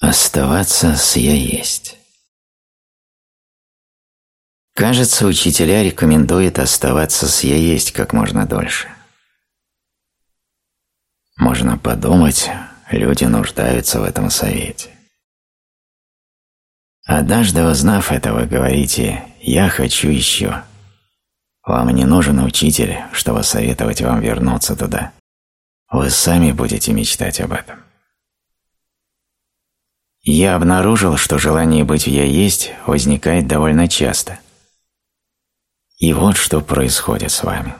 Оставаться с «я есть». Кажется, учителя рекомендуют оставаться с «я есть» как можно дольше. Можно подумать, люди нуждаются в этом совете. Однажды узнав это, вы говорите «я хочу еще». Вам не нужен учитель, чтобы советовать вам вернуться туда. Вы сами будете мечтать об этом. Я обнаружил, что желание быть «я есть» возникает довольно часто. И вот что происходит с вами.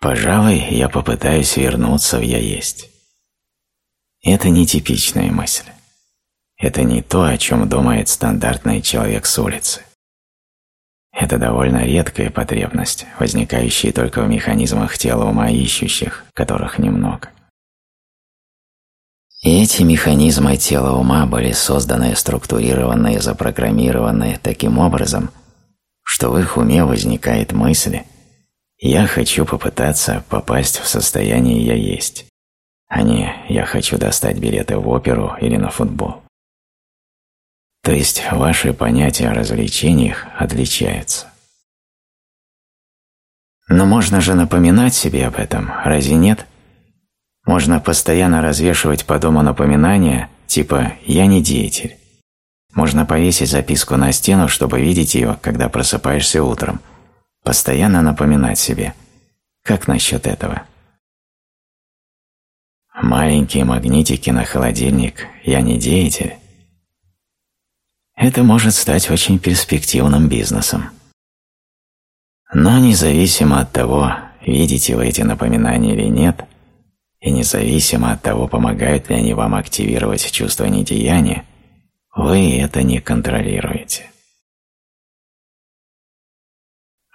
Пожалуй, я попытаюсь вернуться в «я есть». Это нетипичная мысль. Это не то, о чем думает стандартный человек с улицы. Это довольно редкая потребность, возникающая только в механизмах тела ума ищущих, которых немного. Эти механизмы тела ума были созданы, структурированы и запрограммированы таким образом, что в их уме возникает мысль «я хочу попытаться попасть в состояние «я есть», а не «я хочу достать билеты в оперу или на футбол». То есть ваши понятия о развлечениях отличаются. Но можно же напоминать себе об этом, разве нет? Можно постоянно развешивать по дому напоминания, типа «я не деятель». Можно повесить записку на стену, чтобы видеть ее, когда просыпаешься утром. Постоянно напоминать себе. Как насчет этого? Маленькие магнитики на холодильник «я не деятель» это может стать очень перспективным бизнесом. Но независимо от того, видите вы эти напоминания или нет, и независимо от того, помогают ли они вам активировать чувство недеяния, вы это не контролируете.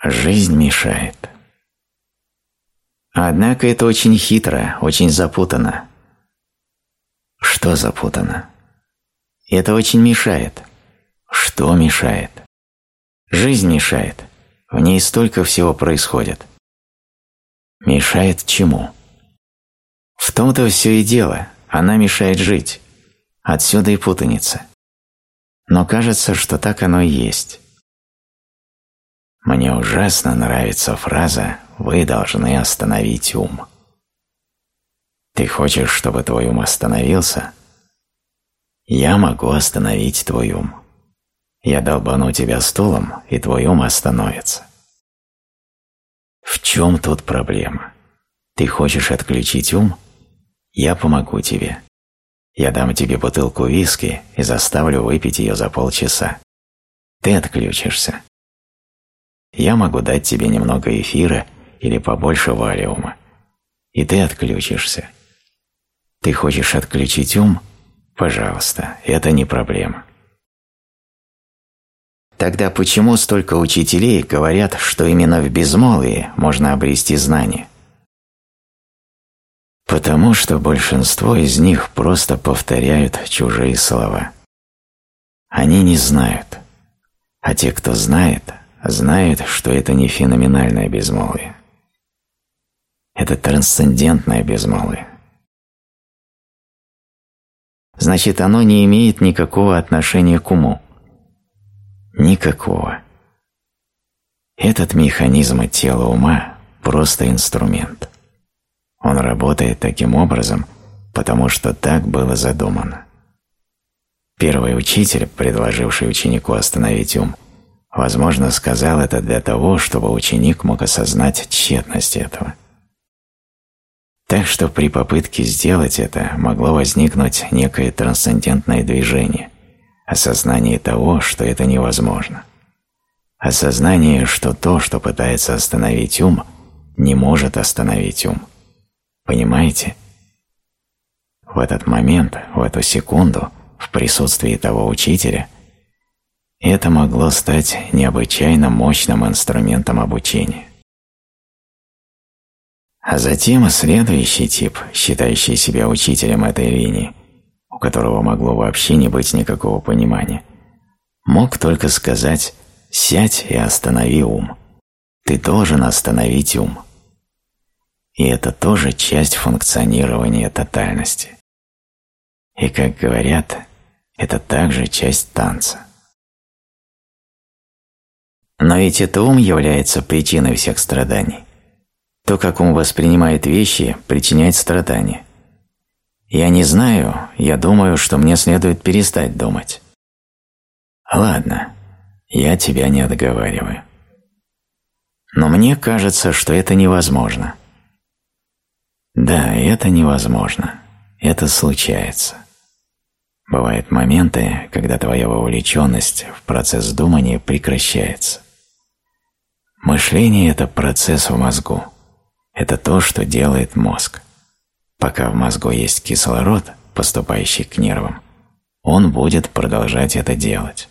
Жизнь мешает. Однако это очень хитро, очень запутано. Что запутано? Это очень мешает. Что мешает? Жизнь мешает. В ней столько всего происходит. Мешает чему? В том-то все и дело. Она мешает жить. Отсюда и путаница. Но кажется, что так оно и есть. Мне ужасно нравится фраза «Вы должны остановить ум». Ты хочешь, чтобы твой ум остановился? Я могу остановить твой ум. Я долбану тебя стулом, и твой ум остановится. В чем тут проблема? Ты хочешь отключить ум? Я помогу тебе. Я дам тебе бутылку виски и заставлю выпить ее за полчаса. Ты отключишься. Я могу дать тебе немного эфира или побольше валиума. И ты отключишься. Ты хочешь отключить ум? Пожалуйста, это не проблема. Тогда почему столько учителей говорят, что именно в безмолвии можно обрести знания? Потому что большинство из них просто повторяют чужие слова. Они не знают. А те, кто знает, знают, что это не феноменальное безмолвие. Это трансцендентное безмолвие. Значит, оно не имеет никакого отношения к уму. Никакого. Этот механизм тела ума – просто инструмент. Он работает таким образом, потому что так было задумано. Первый учитель, предложивший ученику остановить ум, возможно, сказал это для того, чтобы ученик мог осознать тщетность этого. Так что при попытке сделать это могло возникнуть некое трансцендентное движение, осознание того, что это невозможно. Осознание, что то, что пытается остановить ум, не может остановить ум. Понимаете? В этот момент, в эту секунду, в присутствии того учителя, это могло стать необычайно мощным инструментом обучения. А затем следующий тип, считающий себя учителем этой линии, у которого могло вообще не быть никакого понимания, мог только сказать «сядь и останови ум». Ты должен остановить ум. И это тоже часть функционирования тотальности. И, как говорят, Это также часть танца. Но ведь это ум является причиной всех страданий. То, как ум воспринимает вещи, причиняет страдания. Я не знаю, я думаю, что мне следует перестать думать. Ладно, я тебя не отговариваю. Но мне кажется, что это невозможно. Да, это невозможно. Это случается. Бывают моменты, когда твоя вовлеченность в процесс думания прекращается. Мышление – это процесс в мозгу. Это то, что делает мозг. Пока в мозгу есть кислород, поступающий к нервам, он будет продолжать это делать.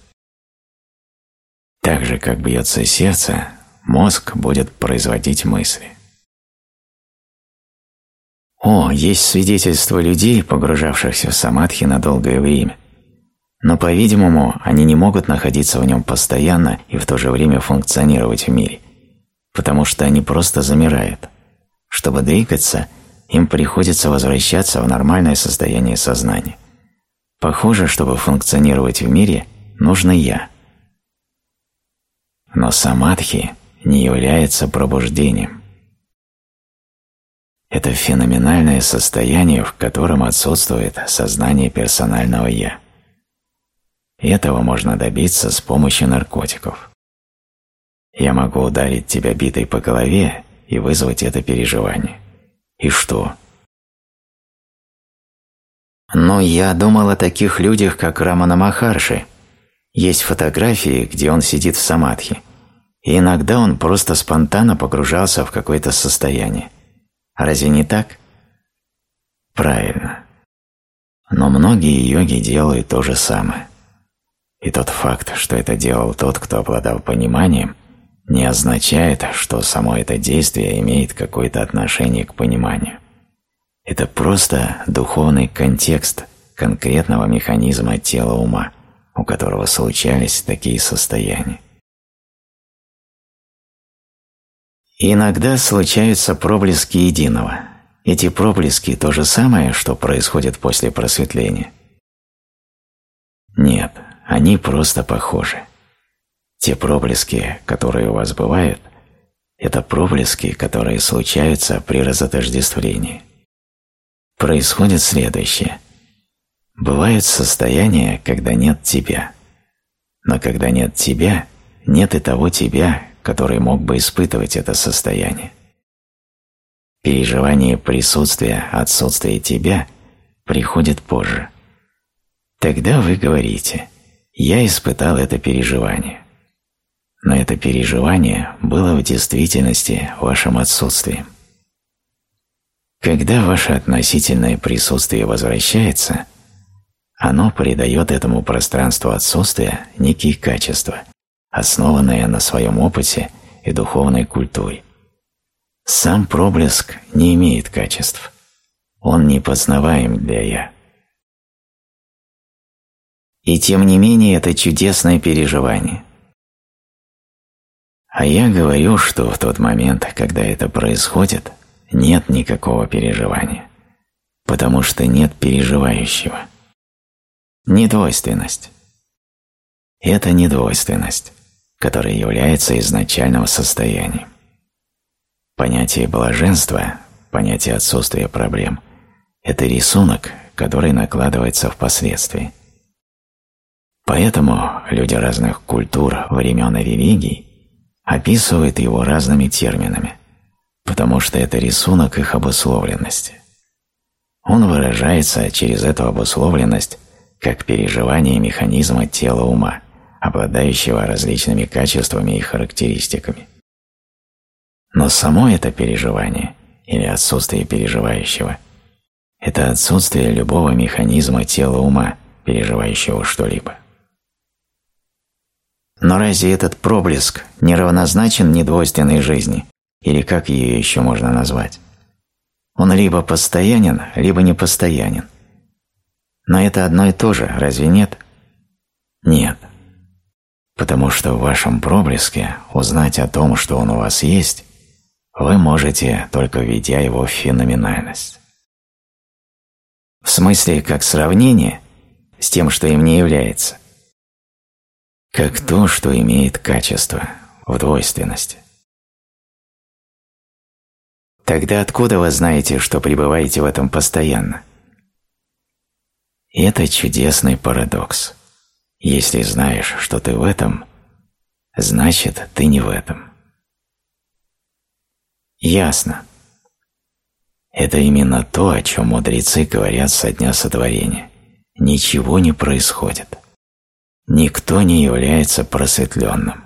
Так же, как бьется сердце, мозг будет производить мысли. О, есть свидетельства людей, погружавшихся в самадхи на долгое время. Но, по-видимому, они не могут находиться в нем постоянно и в то же время функционировать в мире, потому что они просто замирают. Чтобы двигаться, им приходится возвращаться в нормальное состояние сознания. Похоже, чтобы функционировать в мире, нужно «я». Но самадхи не является пробуждением. Это феноменальное состояние, в котором отсутствует сознание персонального «я». Этого можно добиться с помощью наркотиков. Я могу ударить тебя битой по голове и вызвать это переживание. И что? Но я думал о таких людях, как Рамана Махарши. Есть фотографии, где он сидит в самадхи, и иногда он просто спонтанно погружался в какое-то состояние. Разве не так? Правильно. Но многие йоги делают то же самое. И тот факт, что это делал тот, кто обладал пониманием, не означает, что само это действие имеет какое-то отношение к пониманию. Это просто духовный контекст конкретного механизма тела ума, у которого случались такие состояния. Иногда случаются проблески единого. Эти проблески – то же самое, что происходит после просветления? Нет, они просто похожи. Те проблески, которые у вас бывают, это проблески, которые случаются при разотождествлении. Происходит следующее. Бывают состояния, когда нет тебя. Но когда нет тебя, нет и того тебя, который мог бы испытывать это состояние. Переживание присутствия, отсутствия тебя приходит позже. Тогда вы говорите «я испытал это переживание». Но это переживание было в действительности вашим отсутствием. Когда ваше относительное присутствие возвращается, оно придает этому пространству отсутствия некие качества, основанная на своем опыте и духовной культуре. Сам проблеск не имеет качеств. Он непознаваем для «я». И тем не менее это чудесное переживание. А я говорю, что в тот момент, когда это происходит, нет никакого переживания, потому что нет переживающего. Недвойственность. Это недвойственность которое является изначальным состоянием. Понятие блаженства, понятие отсутствия проблем – это рисунок, который накладывается впоследствии. Поэтому люди разных культур, времен и религий описывают его разными терминами, потому что это рисунок их обусловленности. Он выражается через эту обусловленность как переживание механизма тела ума, обладающего различными качествами и характеристиками. Но само это переживание или отсутствие переживающего – это отсутствие любого механизма тела ума, переживающего что-либо. Но разве этот проблеск неравнозначен недвойственной жизни, или как ее еще можно назвать? Он либо постоянен, либо непостоянен. Но это одно и то же, разве нет? Нет потому что в вашем проблеске узнать о том, что он у вас есть, вы можете, только введя его в феноменальность. В смысле, как сравнение, с тем, что им не является, как то, что имеет качество в двойственности. Тогда откуда вы знаете, что пребываете в этом постоянно? Это чудесный парадокс. Если знаешь, что ты в этом, значит, ты не в этом. Ясно. Это именно то, о чем мудрецы говорят со дня сотворения. Ничего не происходит. Никто не является просветленным.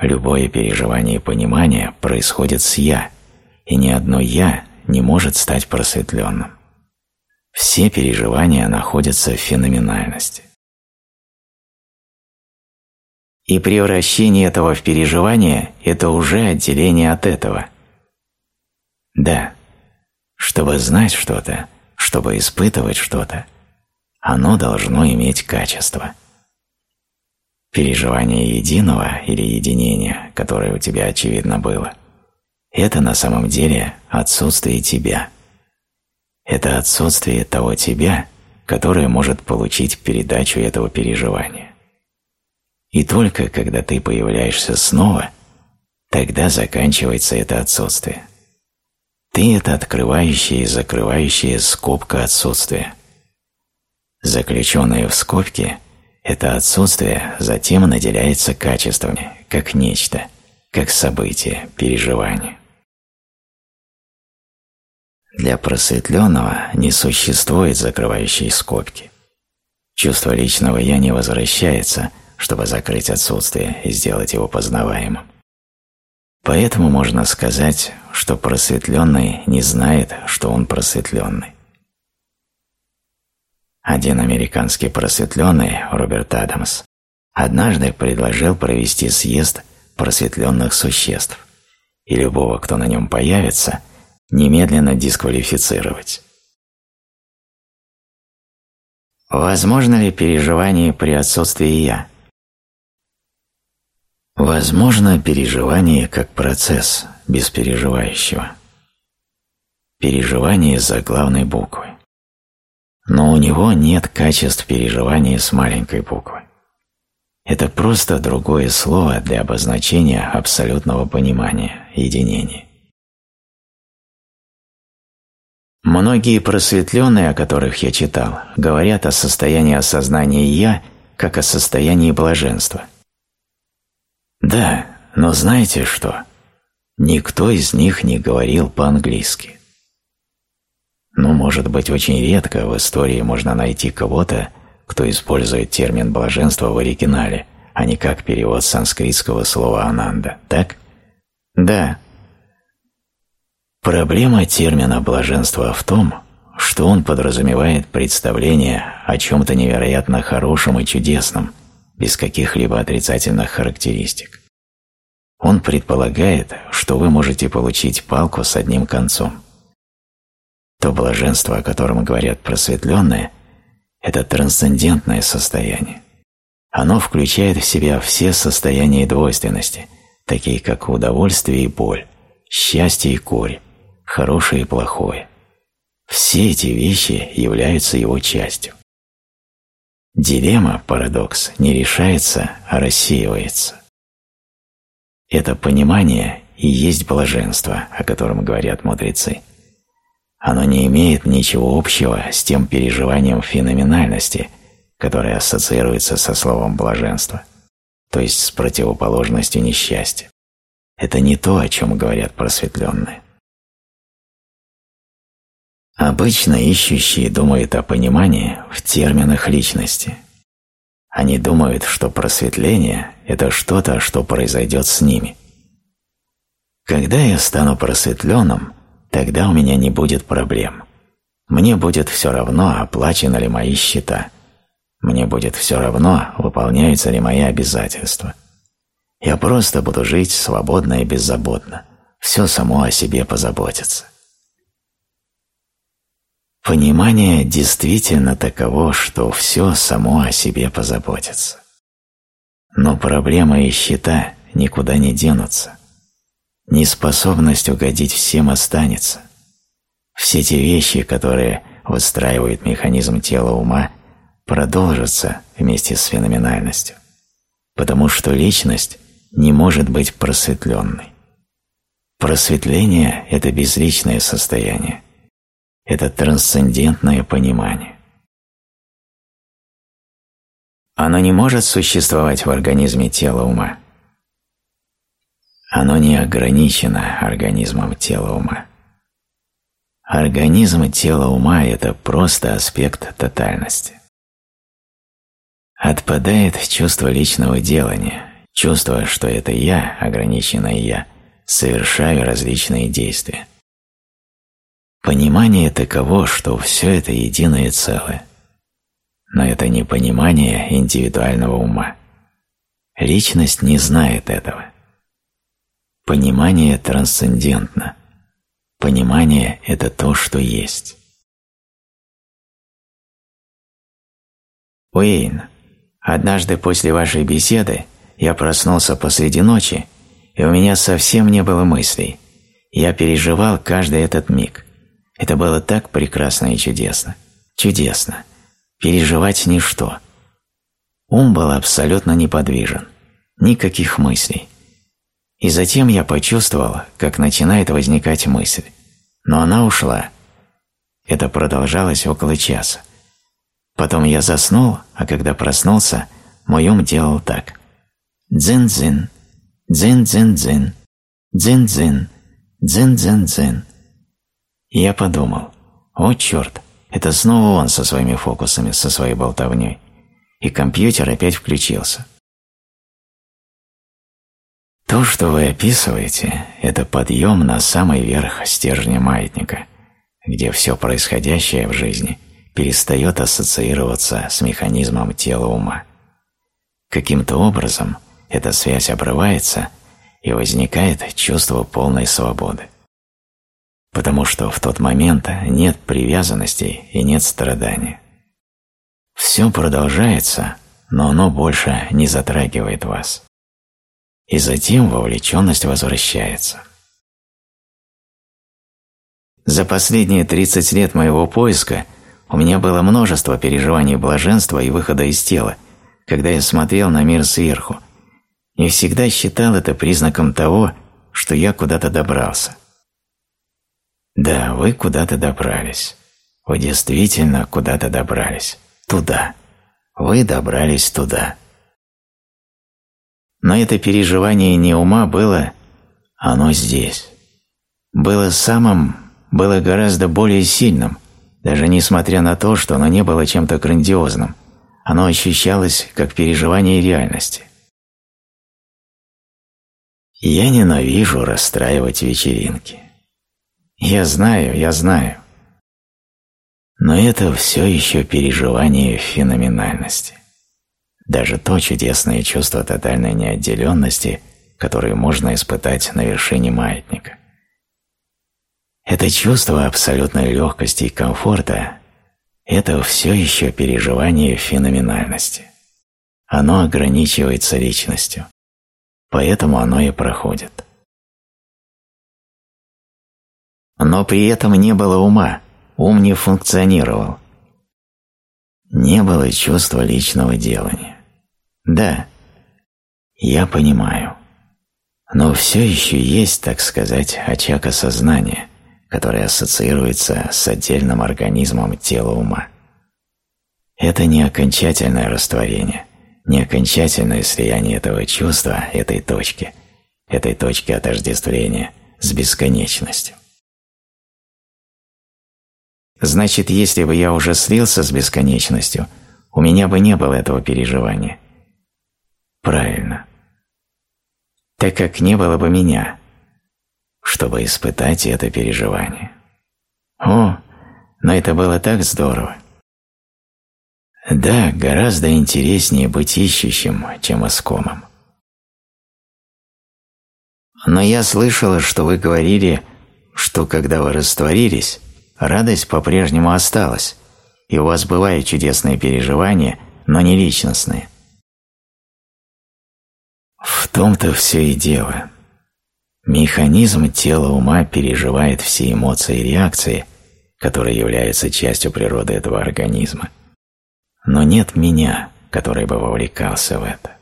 Любое переживание и понимание происходит с «я», и ни одно «я» не может стать просветленным. Все переживания находятся в феноменальности. И превращение этого в переживание – это уже отделение от этого. Да, чтобы знать что-то, чтобы испытывать что-то, оно должно иметь качество. Переживание единого или единения, которое у тебя очевидно было, это на самом деле отсутствие тебя. Это отсутствие того тебя, которое может получить передачу этого переживания. И только когда ты появляешься снова, тогда заканчивается это отсутствие. Ты – это открывающая и закрывающая скобка отсутствия. Заключенное в скобке – это отсутствие затем наделяется качествами, как нечто, как событие, переживание. Для просветленного не существует закрывающей скобки. Чувство личного «я» не возвращается, чтобы закрыть отсутствие и сделать его познаваемым. Поэтому можно сказать, что просветленный не знает, что он просветленный. Один американский просветленный, Роберт Адамс, однажды предложил провести съезд просветленных существ, и любого, кто на нем появится, немедленно дисквалифицировать. Возможно ли переживание при отсутствии «я»? Возможно переживание как процесс, без переживающего. Переживание за главной буквы. Но у него нет качеств переживания с маленькой буквы. Это просто другое слово для обозначения абсолютного понимания, единения. Многие просветленные, о которых я читал, говорят о состоянии осознания «я» как о состоянии блаженства – да, но знаете что? Никто из них не говорил по-английски. Ну, может быть, очень редко в истории можно найти кого-то, кто использует термин «блаженство» в оригинале, а не как перевод санскритского слова «ананда», так? Да. Проблема термина «блаженство» в том, что он подразумевает представление о чем-то невероятно хорошем и чудесном, без каких-либо отрицательных характеристик. Он предполагает, что вы можете получить палку с одним концом. То блаженство, о котором говорят просветленные, это трансцендентное состояние. Оно включает в себя все состояния двойственности, такие как удовольствие и боль, счастье и корь, хорошее и плохое. Все эти вещи являются его частью. Дилемма, парадокс, не решается, а рассеивается. Это понимание и есть блаженство, о котором говорят мудрецы. Оно не имеет ничего общего с тем переживанием феноменальности, которое ассоциируется со словом «блаженство», то есть с противоположностью несчастья. Это не то, о чем говорят просветленные. Обычно ищущие думают о понимании в терминах личности. Они думают, что просветление – это что-то, что произойдет с ними. Когда я стану просветленным, тогда у меня не будет проблем. Мне будет все равно, оплачены ли мои счета. Мне будет все равно, выполняются ли мои обязательства. Я просто буду жить свободно и беззаботно. Все само о себе позаботится. Понимание действительно таково, что все само о себе позаботится. Но проблема и счета никуда не денутся. Неспособность угодить всем останется. Все те вещи, которые выстраивают механизм тела ума, продолжится вместе с феноменальностью, потому что личность не может быть просветленной. Просветление – это безличное состояние, это трансцендентное понимание. Оно не может существовать в организме тела ума. Оно не ограничено организмом тела ума. Организм тела ума – это просто аспект тотальности. Отпадает чувство личного делания, чувство, что это я, ограниченное я, совершаю различные действия. Понимание таково, что все это единое целое. Но это не понимание индивидуального ума. Личность не знает этого. Понимание трансцендентно. Понимание – это то, что есть. Уэйн, однажды после вашей беседы я проснулся посреди ночи, и у меня совсем не было мыслей. Я переживал каждый этот миг. Это было так прекрасно и чудесно. Чудесно переживать ничто. Ум был абсолютно неподвижен, никаких мыслей. И затем я почувствовал, как начинает возникать мысль, но она ушла. Это продолжалось около часа. Потом я заснул, а когда проснулся, мой ум делал так. Дзин-дзин, дзин-дзин-дзин, дзин-дзин, дзин-дзин-дзин. Я подумал, о черт, это снова он со своими фокусами, со своей болтовней. И компьютер опять включился. То, что вы описываете, это подъем на самый верх стержня маятника, где все происходящее в жизни перестает ассоциироваться с механизмом тела ума. Каким-то образом эта связь обрывается, и возникает чувство полной свободы потому что в тот момент нет привязанностей и нет страдания. Все продолжается, но оно больше не затрагивает вас. И затем вовлеченность возвращается. За последние 30 лет моего поиска у меня было множество переживаний блаженства и выхода из тела, когда я смотрел на мир сверху, и всегда считал это признаком того, что я куда-то добрался – да, вы куда-то добрались. Вы действительно куда-то добрались. Туда. Вы добрались туда. Но это переживание не ума было, оно здесь. Было самым, было гораздо более сильным, даже несмотря на то, что оно не было чем-то грандиозным. Оно ощущалось как переживание реальности. Я ненавижу расстраивать вечеринки. Я знаю, я знаю. Но это все еще переживание феноменальности. Даже то чудесное чувство тотальной неотделенности, которое можно испытать на вершине маятника. Это чувство абсолютной легкости и комфорта – это все еще переживание феноменальности. Оно ограничивается личностью, поэтому оно и проходит. Но при этом не было ума, ум не функционировал. Не было чувства личного делания. Да, я понимаю, но все еще есть, так сказать, очаг осознания, который ассоциируется с отдельным организмом тела ума. Это не окончательное растворение, не окончательное слияние этого чувства, этой точки, этой точки отождествления с бесконечностью. Значит, если бы я уже слился с бесконечностью, у меня бы не было этого переживания. Правильно. Так как не было бы меня, чтобы испытать это переживание. О, но это было так здорово. Да, гораздо интереснее быть ищущим, чем искомым. Но я слышала, что вы говорили, что когда вы растворились, радость по-прежнему осталась, и у вас бывают чудесные переживания, но не личностные. В том-то все и дело. Механизм тела ума переживает все эмоции и реакции, которые являются частью природы этого организма. но нет меня, который бы вовлекался в это.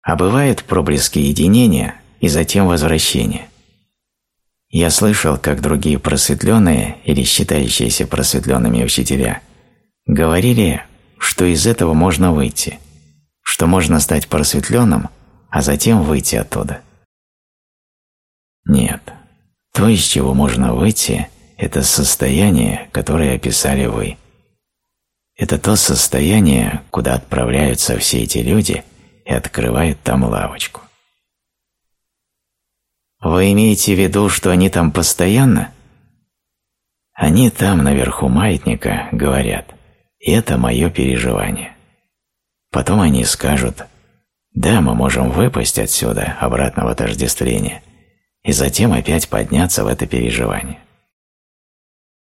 А бывают проблески единения и затем возвращения. Я слышал, как другие просветленные или считающиеся просветленными учителя говорили, что из этого можно выйти, что можно стать просветленным, а затем выйти оттуда. Нет, то, из чего можно выйти, это состояние, которое описали вы. Это то состояние, куда отправляются все эти люди и открывают там лавочку. Вы имеете в виду, что они там постоянно? Они там, наверху маятника, говорят, это мое переживание. Потом они скажут, да, мы можем выпасть отсюда, обратно в отождествление, и затем опять подняться в это переживание.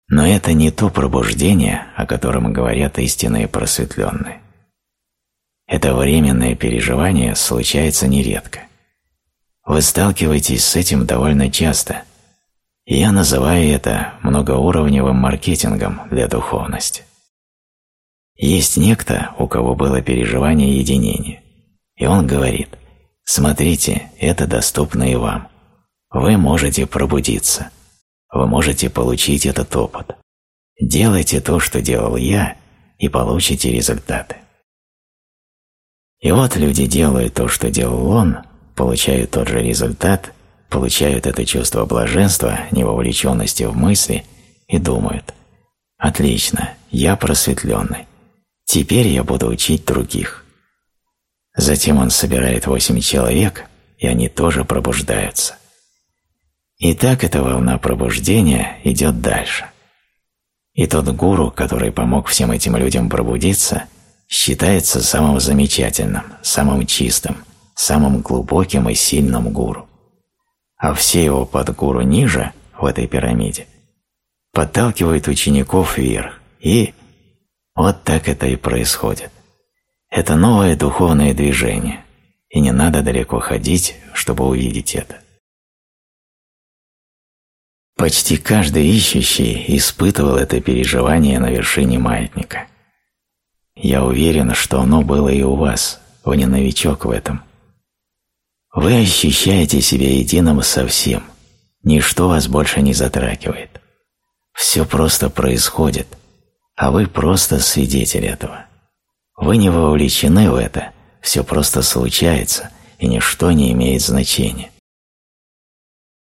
Но это не то пробуждение, о котором говорят истинные просветленные. Это временное переживание случается нередко. Вы сталкиваетесь с этим довольно часто. Я называю это многоуровневым маркетингом для духовности. Есть некто, у кого было переживание единения, и он говорит, смотрите, это доступно и вам. Вы можете пробудиться – вы можете получить этот опыт. Делайте то, что делал я, и получите результаты. И вот люди делают то, что делал он, получают тот же результат, получают это чувство блаженства, невовлеченности в мысли и думают «Отлично, я просветленный. Теперь я буду учить других». Затем он собирает восемь человек, и они тоже пробуждаются. И так эта волна пробуждения идет дальше. И тот гуру, который помог всем этим людям пробудиться, считается самым замечательным, самым чистым, самым глубоким и сильным гуру. А все его подгуру ниже, в этой пирамиде, подталкивают учеников вверх, и вот так это и происходит. Это новое духовное движение, и не надо далеко ходить, чтобы увидеть это. Почти каждый ищущий испытывал это переживание на вершине маятника. Я уверен, что оно было и у вас, вы не новичок в этом. Вы ощущаете себя единым со всем, ничто вас больше не затрагивает. Все просто происходит, а вы просто свидетель этого. Вы не вовлечены в это, все просто случается, и ничто не имеет значения.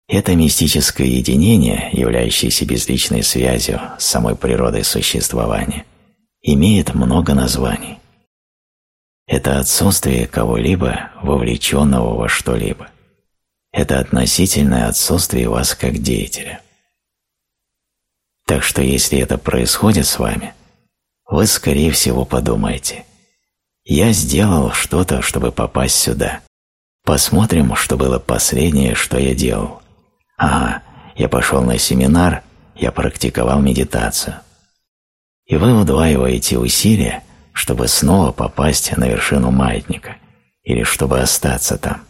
Это мистическое единение, являющееся безличной связью с самой природой существования, имеет много названий. Это отсутствие кого-либо, вовлеченного во что-либо. Это относительное отсутствие вас как деятеля. Так что если это происходит с вами, вы, скорее всего, подумаете «Я сделал что-то, чтобы попасть сюда. Посмотрим, что было последнее, что я делал». Ага, я пошел на семинар, я практиковал медитацию. И вы удваиваете усилия, чтобы снова попасть на вершину маятника или чтобы остаться там.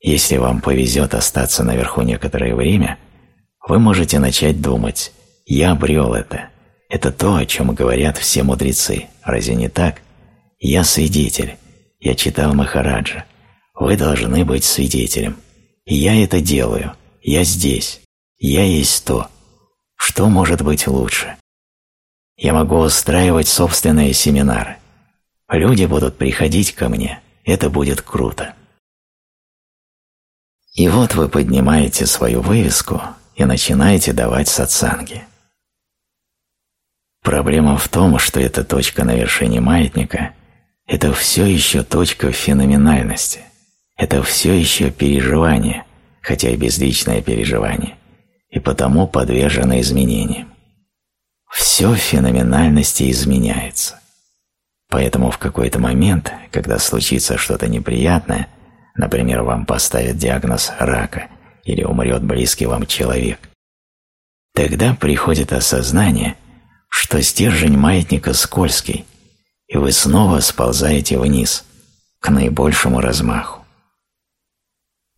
Если вам повезет остаться наверху некоторое время, вы можете начать думать «я обрел это». Это то, о чем говорят все мудрецы. Разве не так? Я свидетель. Я читал Махараджа. Вы должны быть свидетелем. И я это делаю. Я здесь. Я есть то. Что может быть лучше? Я могу устраивать собственные семинары. Люди будут приходить ко мне. Это будет круто. И вот вы поднимаете свою вывеску и начинаете давать сатсанги. Проблема в том, что эта точка на вершине маятника – это все еще точка феноменальности. Это все еще переживание – хотя и безличное переживание, и потому подвержено изменениям. Все в феноменальности изменяется. Поэтому в какой-то момент, когда случится что-то неприятное, например, вам поставят диагноз рака или умрет близкий вам человек, тогда приходит осознание, что стержень маятника скользкий, и вы снова сползаете вниз, к наибольшему размаху.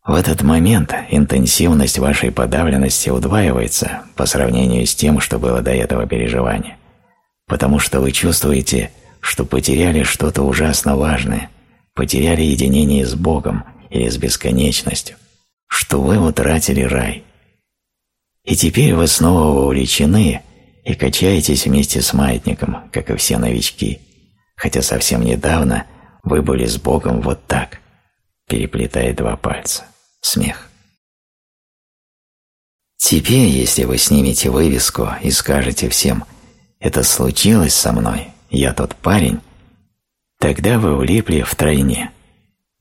В этот момент интенсивность вашей подавленности удваивается по сравнению с тем, что было до этого переживания. потому что вы чувствуете, что потеряли что-то ужасно важное, потеряли единение с Богом или с бесконечностью, что вы утратили рай. И теперь вы снова увлечены и качаетесь вместе с маятником, как и все новички, хотя совсем недавно вы были с Богом вот так, переплетая два пальца. Смех. Теперь, если вы снимете вывеску и скажете всем «Это случилось со мной, я тот парень», тогда вы влипли втройне,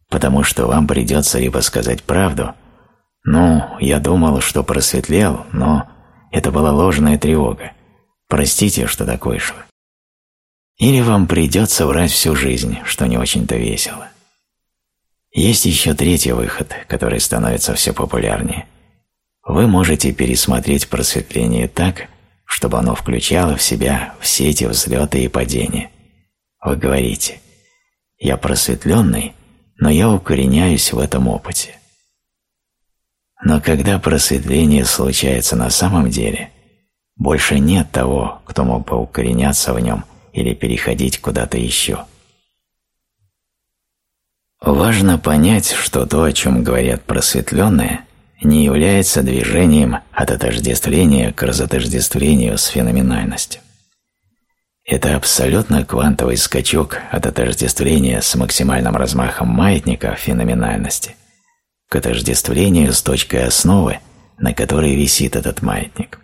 потому что вам придется либо сказать правду «Ну, я думал, что просветлел, но это была ложная тревога. Простите, что так вышло». Или вам придется врать всю жизнь, что не очень-то весело. Есть еще третий выход, который становится все популярнее вы можете пересмотреть просветление так, чтобы оно включало в себя все эти взлеты и падения. Вы говорите «Я просветленный, но я укореняюсь в этом опыте». Но когда просветление случается на самом деле, больше нет того, кто мог бы укореняться в нем или переходить куда-то еще. Важно понять, что то, о чем говорят просветленные – не является движением от отождествления к разотождествлению с феноменальностью. Это абсолютно квантовый скачок от отождествления с максимальным размахом маятника феноменальности к отождествлению с точкой основы, на которой висит этот маятник.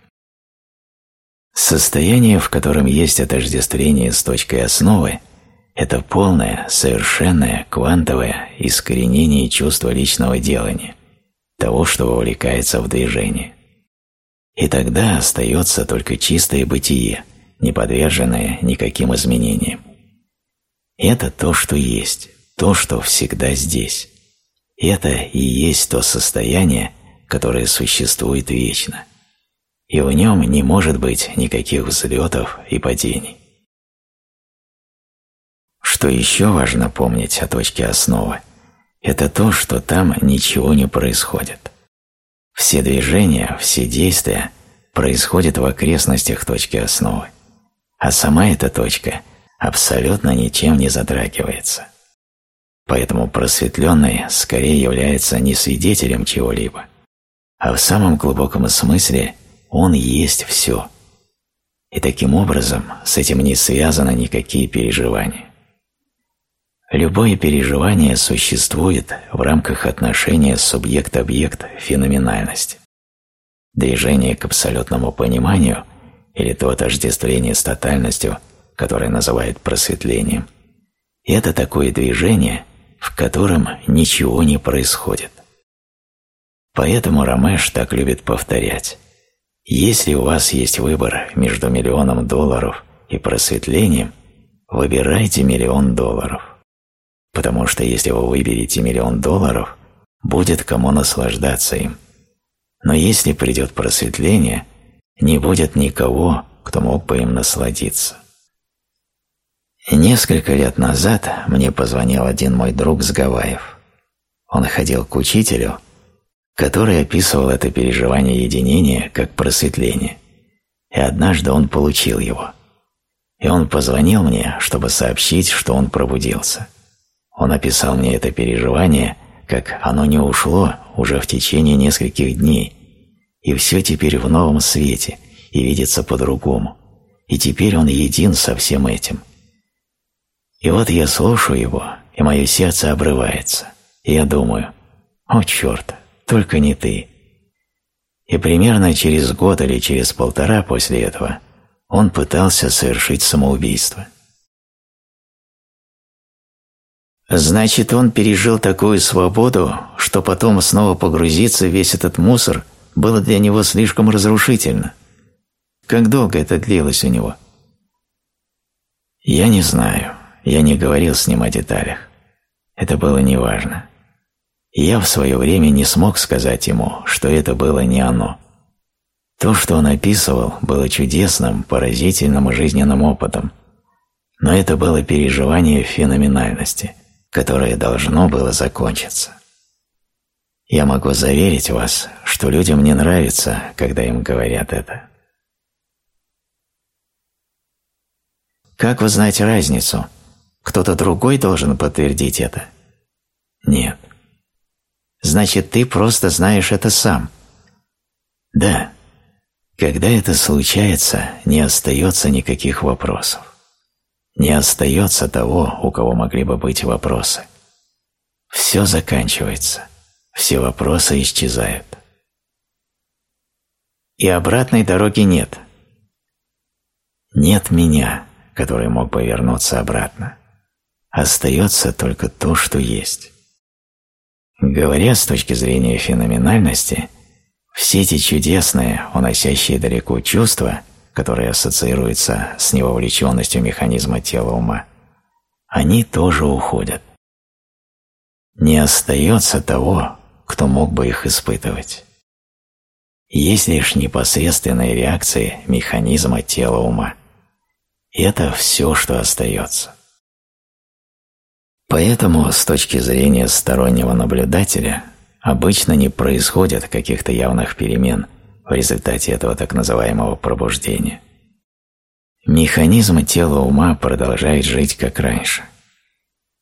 Состояние, в котором есть отождествление с точкой основы, это полное, совершенное, квантовое искоренение чувства личного делания, того, что вовлекается в движение. И тогда остается только чистое бытие, не подверженное никаким изменениям. Это то, что есть, то, что всегда здесь. Это и есть то состояние, которое существует вечно. И в нем не может быть никаких взлетов и падений. Что еще важно помнить о точке основы – это то, что там ничего не происходит. Все движения, все действия происходят в окрестностях точки основы, а сама эта точка абсолютно ничем не затрагивается. Поэтому просветленный скорее является не свидетелем чего-либо, а в самом глубоком смысле он есть все. И таким образом с этим не связаны никакие переживания. Любое переживание существует в рамках отношения субъект-объект феноменальности. Движение к абсолютному пониманию или то отождествление с тотальностью, которое называют просветлением, это такое движение, в котором ничего не происходит. Поэтому Ромеш так любит повторять. Если у вас есть выбор между миллионом долларов и просветлением, выбирайте миллион долларов потому что если вы выберете миллион долларов, будет кому наслаждаться им. Но если придет просветление, не будет никого, кто мог бы им насладиться. Несколько лет назад мне позвонил один мой друг с Гавайев. Он ходил к учителю, который описывал это переживание единения как просветление, и однажды он получил его. И он позвонил мне, чтобы сообщить, что он пробудился. Он описал мне это переживание, как оно не ушло уже в течение нескольких дней, и все теперь в новом свете и видится по-другому, и теперь он един со всем этим. И вот я слушаю его, и мое сердце обрывается, и я думаю, «О, черт, только не ты!» И примерно через год или через полтора после этого он пытался совершить самоубийство – Значит, он пережил такую свободу, что потом снова погрузиться в весь этот мусор было для него слишком разрушительно. Как долго это длилось у него? Я не знаю. Я не говорил с ним о деталях. Это было неважно. Я в свое время не смог сказать ему, что это было не оно. То, что он описывал, было чудесным, поразительным жизненным опытом. Но это было переживание феноменальности – которое должно было закончиться. Я могу заверить вас, что людям не нравится, когда им говорят это. Как узнать разницу? Кто-то другой должен подтвердить это? Нет. Значит, ты просто знаешь это сам. Да. Когда это случается, не остается никаких вопросов. Не остается того, у кого могли бы быть вопросы. Все заканчивается. Все вопросы исчезают. И обратной дороги нет. Нет меня, который мог бы вернуться обратно. Остается только то, что есть. Говоря с точки зрения феноменальности, все эти чудесные, уносящие далеко чувства, которые ассоциируются с невовлеченностью механизма тела ума, они тоже уходят. Не остается того, кто мог бы их испытывать. Есть лишь непосредственные реакции механизма тела ума. Это все, что остается. Поэтому, с точки зрения стороннего наблюдателя, обычно не происходит каких-то явных перемен в результате этого так называемого пробуждения. Механизм тела ума продолжает жить как раньше.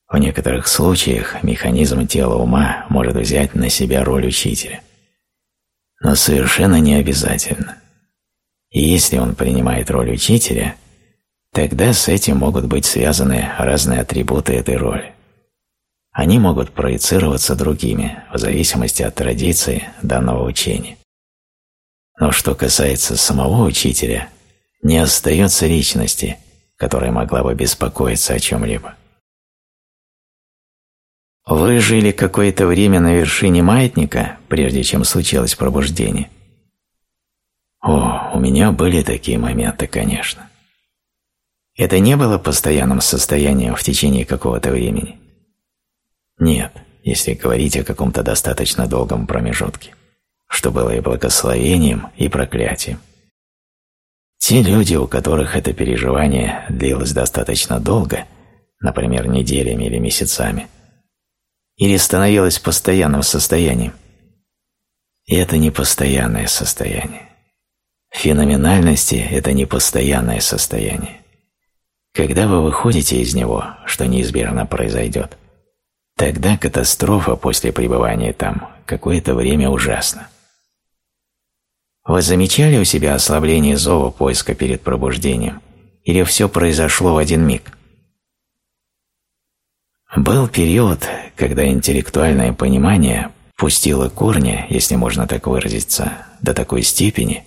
В некоторых случаях механизм тела ума может взять на себя роль учителя. Но совершенно не обязательно. И если он принимает роль учителя, тогда с этим могут быть связаны разные атрибуты этой роли. Они могут проецироваться другими в зависимости от традиции данного учения. Но что касается самого учителя, не остается личности, которая могла бы беспокоиться о чем-либо. Вы жили какое-то время на вершине маятника, прежде чем случилось пробуждение? О, у меня были такие моменты, конечно. Это не было постоянным состоянием в течение какого-то времени? Нет, если говорить о каком-то достаточно долгом промежутке, что было и благословением, и проклятием. Те люди, у которых это переживание длилось достаточно долго, например, неделями или месяцами, или становилось постоянным состоянием, и это не постоянное состояние. Феноменальности это не постоянное состояние. Когда вы выходите из него, что неизбежно произойдет – Тогда катастрофа после пребывания там какое-то время ужасна. Вы замечали у себя ослабление зова поиска перед пробуждением? Или все произошло в один миг? Был период, когда интеллектуальное понимание пустило корни, если можно так выразиться, до такой степени,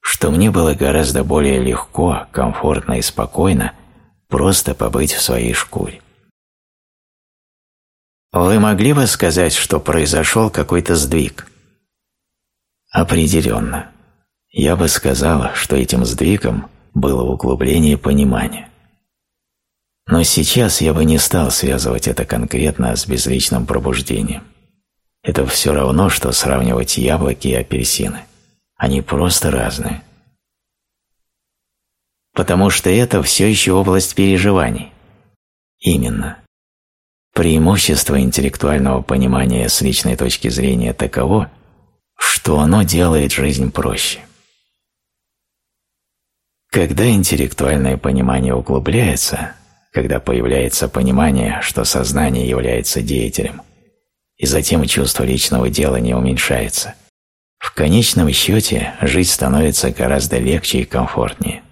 что мне было гораздо более легко, комфортно и спокойно просто побыть в своей шкуре. Вы могли бы сказать, что произошел какой-то сдвиг? Определенно. Я бы сказал, что этим сдвигом было углубление понимания. Но сейчас я бы не стал связывать это конкретно с безличным пробуждением. Это все равно, что сравнивать яблоки и апельсины. Они просто разные. Потому что это все еще область переживаний. Именно. Преимущество интеллектуального понимания с личной точки зрения таково, что оно делает жизнь проще. Когда интеллектуальное понимание углубляется, когда появляется понимание, что сознание является деятелем, и затем чувство личного дела не уменьшается, в конечном счете жить становится гораздо легче и комфортнее.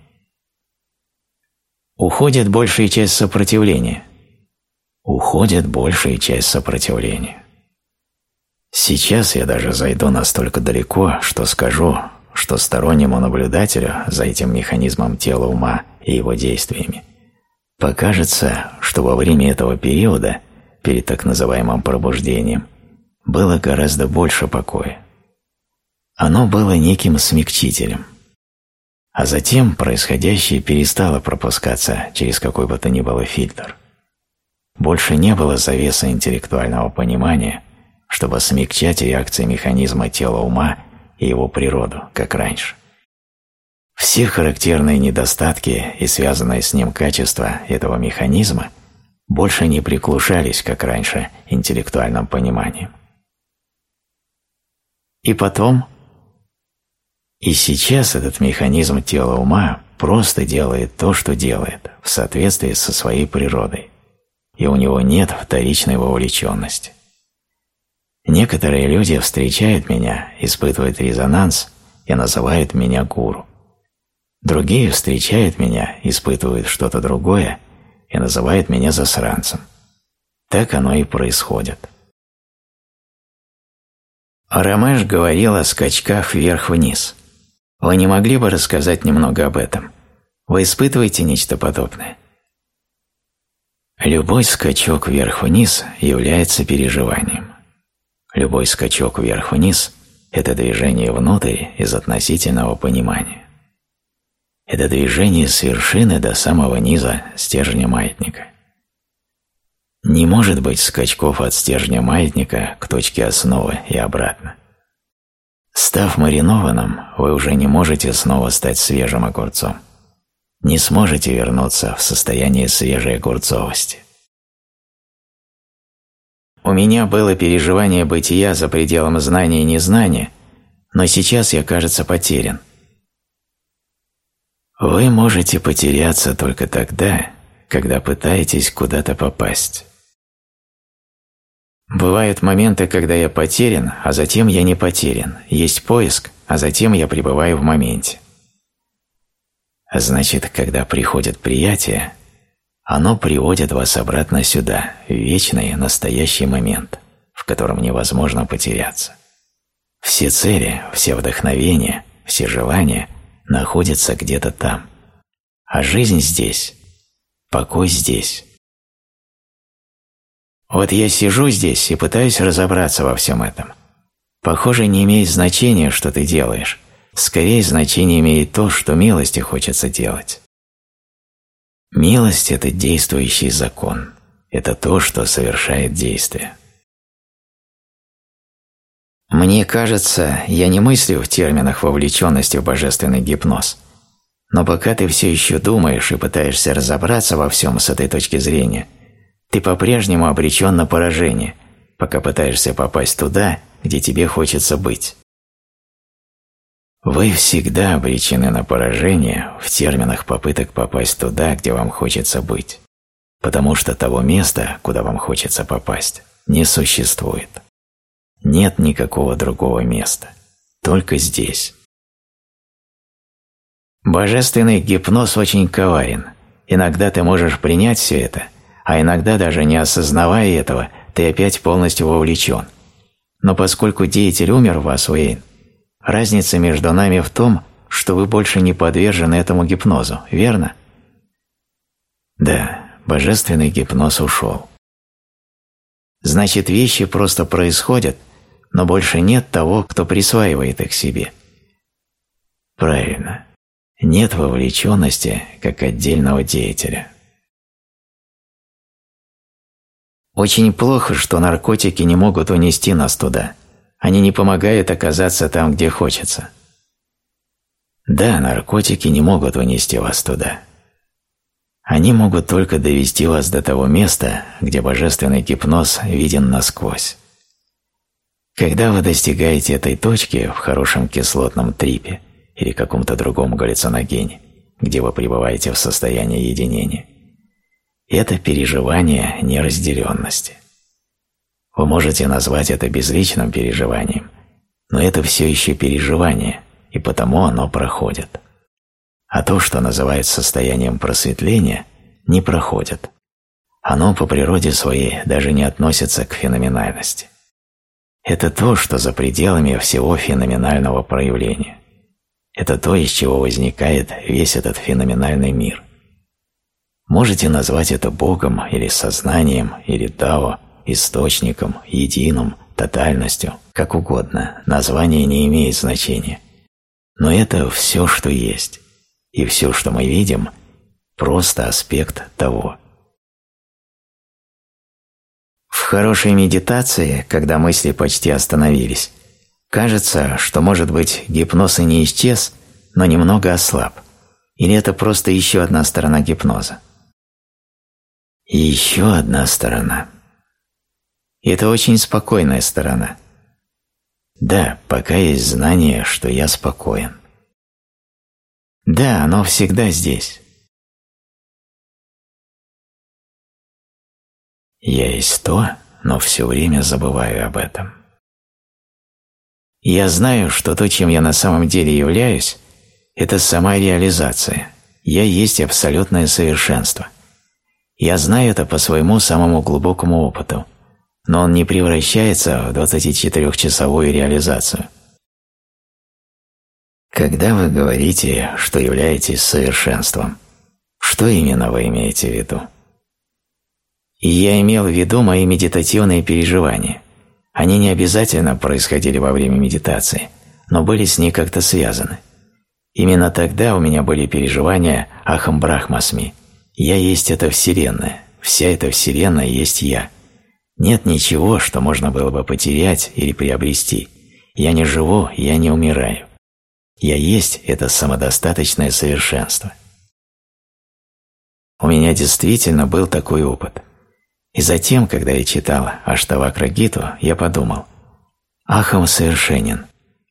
Уходит большая часть сопротивления – уходит большая часть сопротивления. Сейчас я даже зайду настолько далеко, что скажу, что стороннему наблюдателю за этим механизмом тела ума и его действиями покажется, что во время этого периода, перед так называемым пробуждением, было гораздо больше покоя. Оно было неким смягчителем. А затем происходящее перестало пропускаться через какой бы то ни было фильтр – больше не было завеса интеллектуального понимания, чтобы смягчать реакции механизма тела ума и его природу, как раньше. Все характерные недостатки и связанные с ним качества этого механизма больше не приглушались, как раньше, интеллектуальным пониманием. И потом, и сейчас этот механизм тела ума просто делает то, что делает, в соответствии со своей природой, и у него нет вторичной вовлеченности. Некоторые люди встречают меня, испытывают резонанс и называют меня гуру. Другие встречают меня, испытывают что-то другое и называют меня засранцем. Так оно и происходит. Рамеш говорил о скачках вверх-вниз. Вы не могли бы рассказать немного об этом? Вы испытываете нечто подобное? Любой скачок вверх-вниз является переживанием. Любой скачок вверх-вниз – это движение внутрь из относительного понимания. Это движение с вершины до самого низа стержня маятника. Не может быть скачков от стержня маятника к точке основы и обратно. Став маринованным, вы уже не можете снова стать свежим огурцом. Не сможете вернуться в состояние свежей огурцовости. У меня было переживание бытия за пределом знания и незнания, но сейчас я, кажется, потерян. Вы можете потеряться только тогда, когда пытаетесь куда-то попасть. Бывают моменты, когда я потерян, а затем я не потерян. Есть поиск, а затем я пребываю в моменте. Значит, когда приходит приятие, оно приводит вас обратно сюда, в вечный, настоящий момент, в котором невозможно потеряться. Все цели, все вдохновения, все желания – находится где-то там. А жизнь здесь, покой здесь. Вот я сижу здесь и пытаюсь разобраться во всем этом. Похоже, не имеет значения, что ты делаешь. Скорее, значение имеет то, что милости хочется делать. Милость – это действующий закон. Это то, что совершает действие. Мне кажется, я не мыслю в терминах вовлеченности в божественный гипноз. Но пока ты все еще думаешь и пытаешься разобраться во всем с этой точки зрения, ты по-прежнему обречен на поражение, пока пытаешься попасть туда, где тебе хочется быть. Вы всегда обречены на поражение в терминах попыток попасть туда, где вам хочется быть, потому что того места, куда вам хочется попасть, не существует. Нет никакого другого места. Только здесь. Божественный гипноз очень коварен. Иногда ты можешь принять все это, а иногда, даже не осознавая этого, ты опять полностью вовлечен. Но поскольку деятель умер в вас, Уэйн, разница между нами в том, что вы больше не подвержены этому гипнозу, верно? Да, божественный гипноз ушел. Значит, вещи просто происходят, но больше нет того, кто присваивает их себе. Правильно. Нет вовлеченности как отдельного деятеля. Очень плохо, что наркотики не могут унести нас туда. Они не помогают оказаться там, где хочется. Да, наркотики не могут унести вас туда. Они могут только довести вас до того места, где божественный гипноз виден насквозь. Когда вы достигаете этой точки в хорошем кислотном трипе или каком-то другом галлюциногене, где вы пребываете в состоянии единения, это переживание неразделенности. Вы можете назвать это безличным переживанием, но это все еще переживание, и потому оно проходит. А то, что называют состоянием просветления, не проходит. Оно по природе своей даже не относится к феноменальности. Это то, что за пределами всего феноменального проявления. Это то, из чего возникает весь этот феноменальный мир. Можете назвать это Богом или сознанием, или Дао, источником, единым, тотальностью, как угодно, название не имеет значения. Но это все, что есть, и все, что мы видим, просто аспект того – в хорошей медитации, когда мысли почти остановились, кажется, что, может быть, гипноз и не исчез, но немного ослаб. Или это просто еще одна сторона гипноза? И еще одна сторона. И это очень спокойная сторона. Да, пока есть знание, что я спокоен. Да, оно всегда здесь. Я есть то, но все время забываю об этом. Я знаю, что то, чем я на самом деле являюсь, это сама реализация. Я есть абсолютное совершенство. Я знаю это по своему самому глубокому опыту, но он не превращается в 24-часовую реализацию. Когда вы говорите, что являетесь совершенством, что именно вы имеете в виду? Я имел в виду мои медитативные переживания. Они не обязательно происходили во время медитации, но были с ней как-то связаны. Именно тогда у меня были переживания Ахам Брахмасми. Я есть эта Вселенная, вся эта Вселенная есть я. Нет ничего, что можно было бы потерять или приобрести. Я не живу, я не умираю. Я есть это самодостаточное совершенство. У меня действительно был такой опыт. И затем, когда я читал Аштавакра Гиту, я подумал, Ахам совершенен,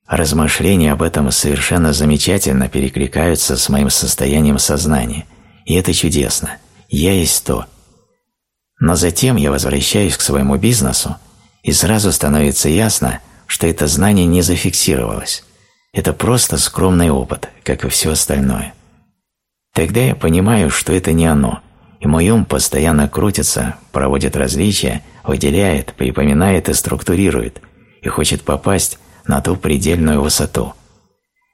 Размышления об этом совершенно замечательно перекликаются с моим состоянием сознания, и это чудесно. Я есть то. Но затем я возвращаюсь к своему бизнесу, и сразу становится ясно, что это знание не зафиксировалось. Это просто скромный опыт, как и все остальное. Тогда я понимаю, что это не оно, и мой ум постоянно крутится, проводит различия, выделяет, припоминает и структурирует, и хочет попасть на ту предельную высоту.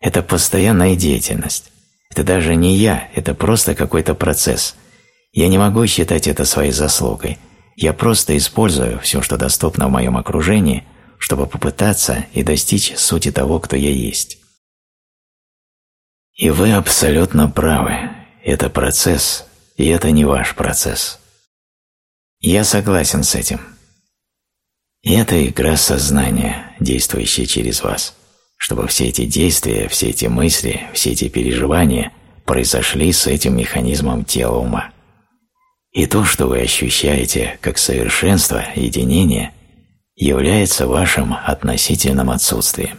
Это постоянная деятельность. Это даже не я, это просто какой-то процесс. Я не могу считать это своей заслугой. Я просто использую все, что доступно в моем окружении, чтобы попытаться и достичь сути того, кто я есть. И вы абсолютно правы. Это процесс, и это не ваш процесс. Я согласен с этим. Это игра сознания, действующая через вас, чтобы все эти действия, все эти мысли, все эти переживания произошли с этим механизмом тела ума. И то, что вы ощущаете как совершенство, единение, является вашим относительным отсутствием.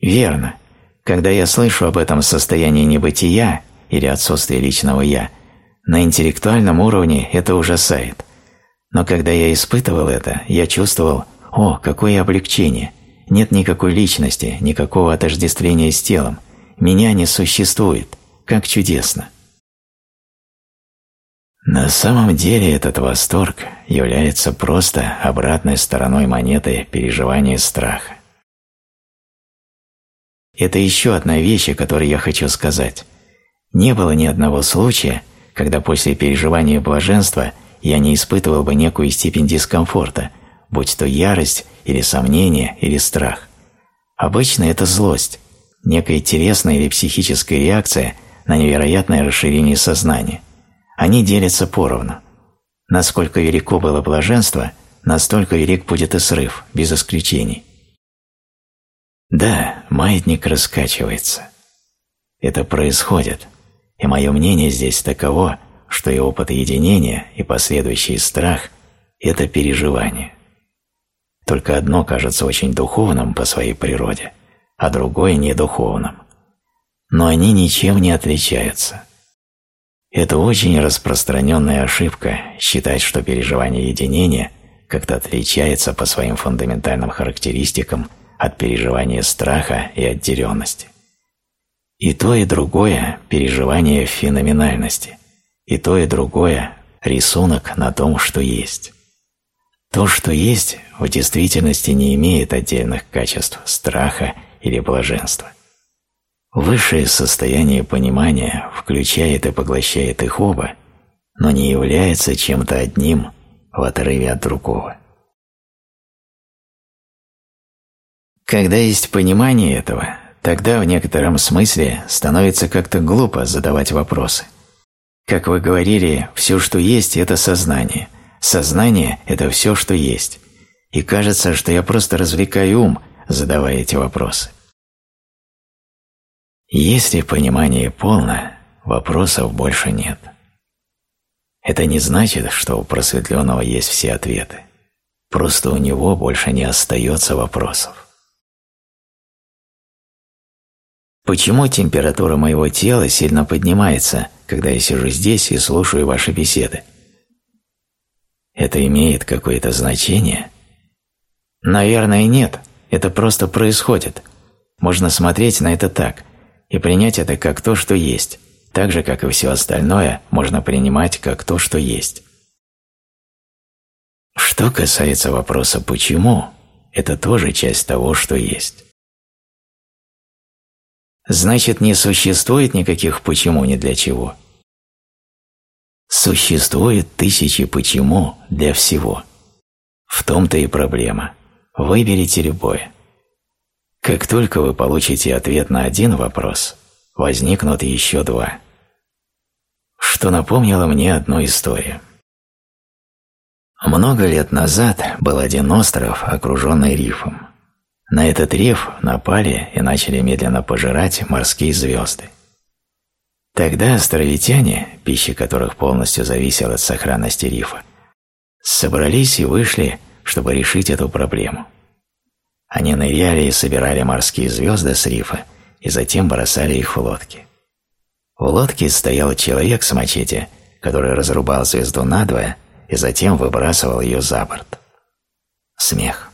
Верно. Когда я слышу об этом состоянии небытия или отсутствии личного «я», на интеллектуальном уровне это ужасает – но когда я испытывал это, я чувствовал, о, какое облегчение! Нет никакой личности, никакого отождествления с телом. Меня не существует. Как чудесно! На самом деле этот восторг является просто обратной стороной монеты переживания страха. Это еще одна вещь, о которой я хочу сказать. Не было ни одного случая, когда после переживания блаженства я не испытывал бы некую степень дискомфорта, будь то ярость или сомнение или страх. Обычно это злость, некая телесная или психическая реакция на невероятное расширение сознания. Они делятся поровну. Насколько велико было блаженство, настолько велик будет и срыв, без исключений. Да, маятник раскачивается. Это происходит, и мое мнение здесь таково – что и опыт единения, и последующий страх – это переживание. Только одно кажется очень духовным по своей природе, а другое – недуховным. Но они ничем не отличаются. Это очень распространенная ошибка считать, что переживание единения как-то отличается по своим фундаментальным характеристикам от переживания страха и отделенности. И то, и другое – переживание феноменальности, и то, и другое – рисунок на том, что есть. То, что есть, в действительности не имеет отдельных качеств страха или блаженства. Высшее состояние понимания включает и поглощает их оба, но не является чем-то одним в отрыве от другого. Когда есть понимание этого, тогда в некотором смысле становится как-то глупо задавать вопросы – как вы говорили, все, что есть, это сознание. Сознание – это все, что есть. И кажется, что я просто развлекаю ум, задавая эти вопросы. Если понимание полно, вопросов больше нет. Это не значит, что у просветленного есть все ответы. Просто у него больше не остается вопросов. Почему температура моего тела сильно поднимается, когда я сижу здесь и слушаю ваши беседы? Это имеет какое-то значение? Наверное, нет. Это просто происходит. Можно смотреть на это так и принять это как то, что есть, так же, как и все остальное можно принимать как то, что есть. Что касается вопроса «почему?», это тоже часть того, что есть. Значит, не существует никаких «почему» ни для чего. Существует тысячи «почему» для всего. В том-то и проблема. Выберите любое. Как только вы получите ответ на один вопрос, возникнут еще два. Что напомнило мне одну историю. Много лет назад был один остров, окруженный рифом. На этот риф напали и начали медленно пожирать морские звезды. Тогда островитяне, пища которых полностью зависела от сохранности рифа, собрались и вышли, чтобы решить эту проблему. Они ныряли и собирали морские звезды с рифа и затем бросали их в лодки. В лодке стоял человек с мачете, который разрубал звезду надвое и затем выбрасывал ее за борт. Смех.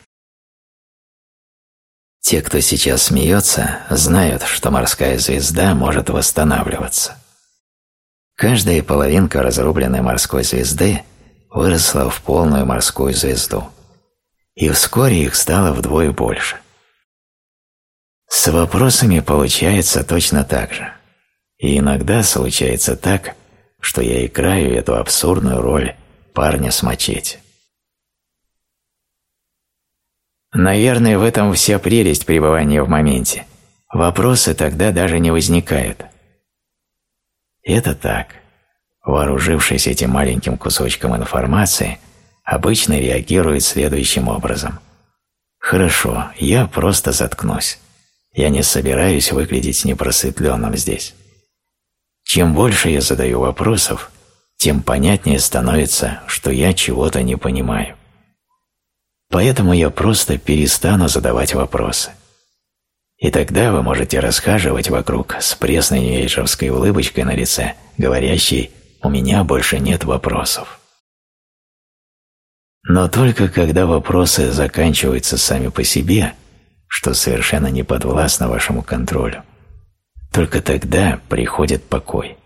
Те, кто сейчас смеется, знают, что морская звезда может восстанавливаться. Каждая половинка разрубленной морской звезды выросла в полную морскую звезду, и вскоре их стало вдвое больше. С вопросами получается точно так же. И иногда случается так, что я играю эту абсурдную роль парня с мачете. Наверное, в этом вся прелесть пребывания в моменте. Вопросы тогда даже не возникают. Это так. Вооружившись этим маленьким кусочком информации, обычно реагирует следующим образом. «Хорошо, я просто заткнусь. Я не собираюсь выглядеть непросветленным здесь». Чем больше я задаю вопросов, тем понятнее становится, что я чего-то не понимаю. Поэтому я просто перестану задавать вопросы. И тогда вы можете расхаживать вокруг с пресной нейджевской улыбочкой на лице, говорящей «У меня больше нет вопросов». Но только когда вопросы заканчиваются сами по себе, что совершенно не подвластно вашему контролю, только тогда приходит покой.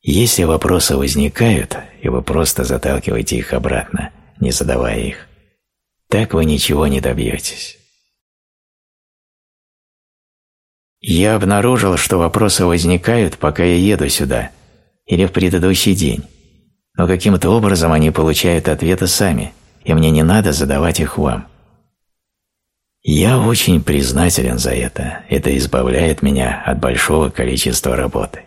Если вопросы возникают, и вы просто заталкиваете их обратно, не задавая их, так вы ничего не добьетесь. Я обнаружил, что вопросы возникают, пока я еду сюда, или в предыдущий день, но каким-то образом они получают ответы сами, и мне не надо задавать их вам. Я очень признателен за это, это избавляет меня от большого количества работы.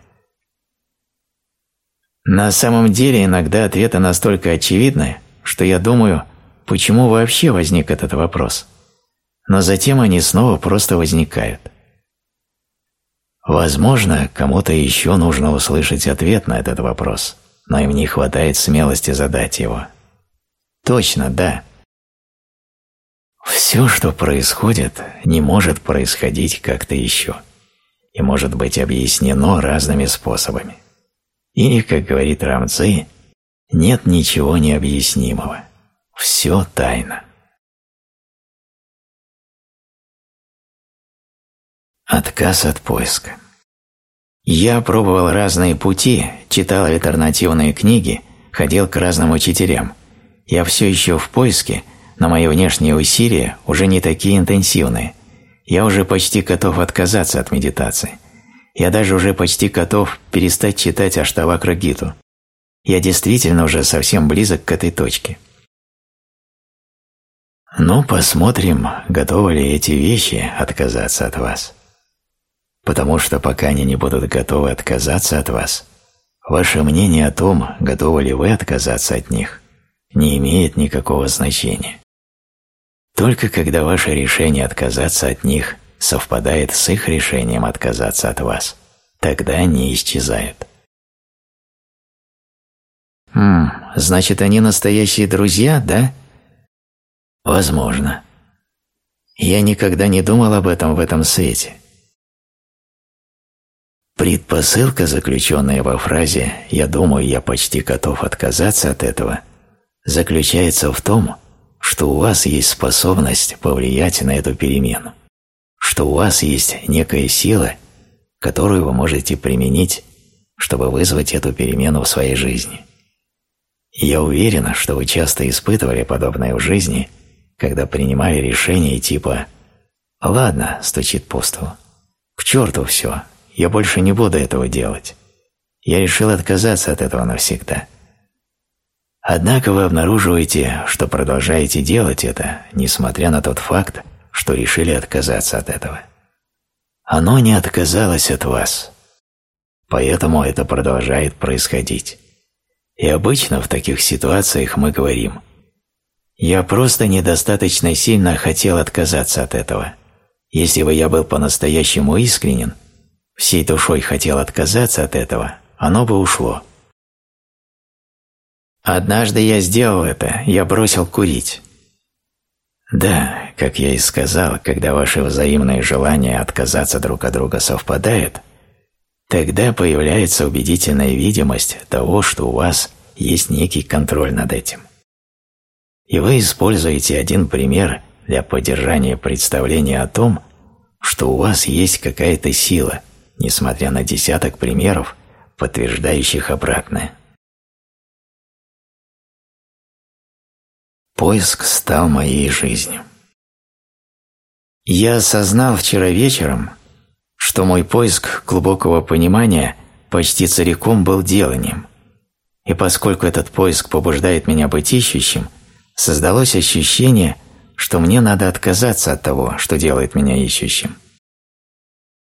На самом деле иногда ответы настолько очевидны, что я думаю, почему вообще возник этот вопрос. Но затем они снова просто возникают. Возможно, кому-то еще нужно услышать ответ на этот вопрос, но им не хватает смелости задать его. Точно, да. Все, что происходит, не может происходить как-то еще и может быть объяснено разными способами. Или, как говорит Рамци, нет ничего необъяснимого. Все тайна. Отказ от поиска. Я пробовал разные пути, читал альтернативные книги, ходил к разным учителям. Я все еще в поиске, но мои внешние усилия уже не такие интенсивные. Я уже почти готов отказаться от медитации. Я даже уже почти готов перестать читать Аштавакра Гиту. Я действительно уже совсем близок к этой точке. Ну, посмотрим, готовы ли эти вещи отказаться от вас. Потому что пока они не будут готовы отказаться от вас, ваше мнение о том, готовы ли вы отказаться от них, не имеет никакого значения. Только когда ваше решение отказаться от них совпадает с их решением отказаться от вас, тогда они исчезают. «Хм, значит, они настоящие друзья, да?» Возможно. Я никогда не думал об этом в этом свете. Предпосылка, заключенная во фразе «я думаю, я почти готов отказаться от этого», заключается в том, что у вас есть способность повлиять на эту перемену, что у вас есть некая сила, которую вы можете применить, чтобы вызвать эту перемену в своей жизни. Я уверен, что вы часто испытывали подобное в жизни, когда принимали решения типа «Ладно», – стучит пустого, – «к черту все, я больше не буду этого делать. Я решил отказаться от этого навсегда». Однако вы обнаруживаете, что продолжаете делать это, несмотря на тот факт, что решили отказаться от этого. Оно не отказалось от вас, поэтому это продолжает происходить. И обычно в таких ситуациях мы говорим «Я просто недостаточно сильно хотел отказаться от этого. Если бы я был по-настоящему искренен, всей душой хотел отказаться от этого, оно бы ушло». Однажды я сделал это, я бросил курить. Да, как я и сказал, когда ваши взаимные желания отказаться друг от друга совпадают, тогда появляется убедительная видимость того, что у вас есть некий контроль над этим. И вы используете один пример для поддержания представления о том, что у вас есть какая-то сила, несмотря на десяток примеров, подтверждающих обратное. Поиск стал моей жизнью. Я осознал вчера вечером, что мой поиск глубокого понимания почти целиком был деланием, и поскольку этот поиск побуждает меня быть ищущим, создалось ощущение, что мне надо отказаться от того, что делает меня ищущим.